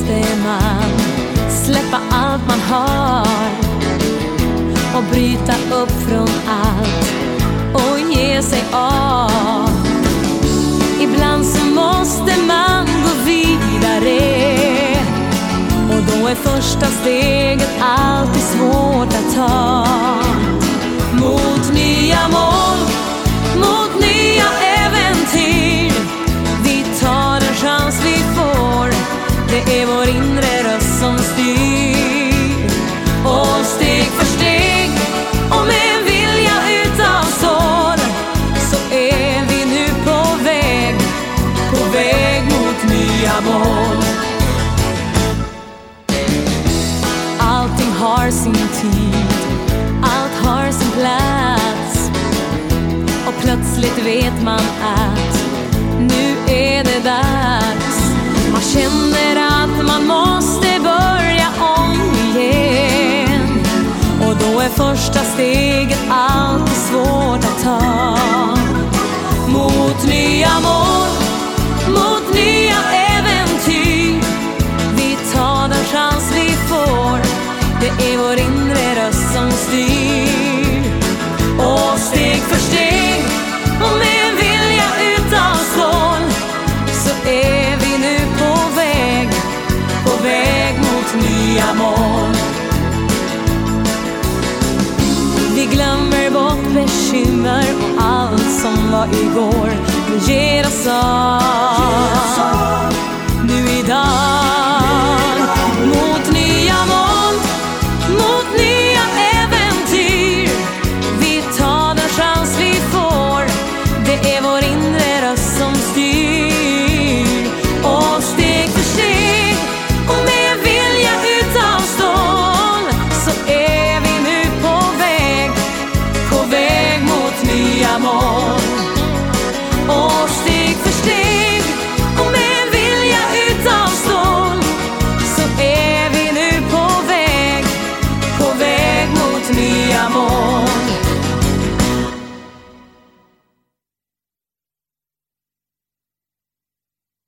måste man släppa allt man har och bryta upp från allt och ge sig av. Ibland så måste man gå vidare och då är första steget alltid svårt att ta. Det är vår inre röst som styr. Och steg för steg och med en vilja utan sorg, så är vi nu på väg, på väg mot nya mål. Allting har sin tid, allt har sin plats och plötsligt vet man att nu är det dags. Första steget alltid svårt att ta. Glömmer bort bekymmer och allt som var igår. Vi ger oss av.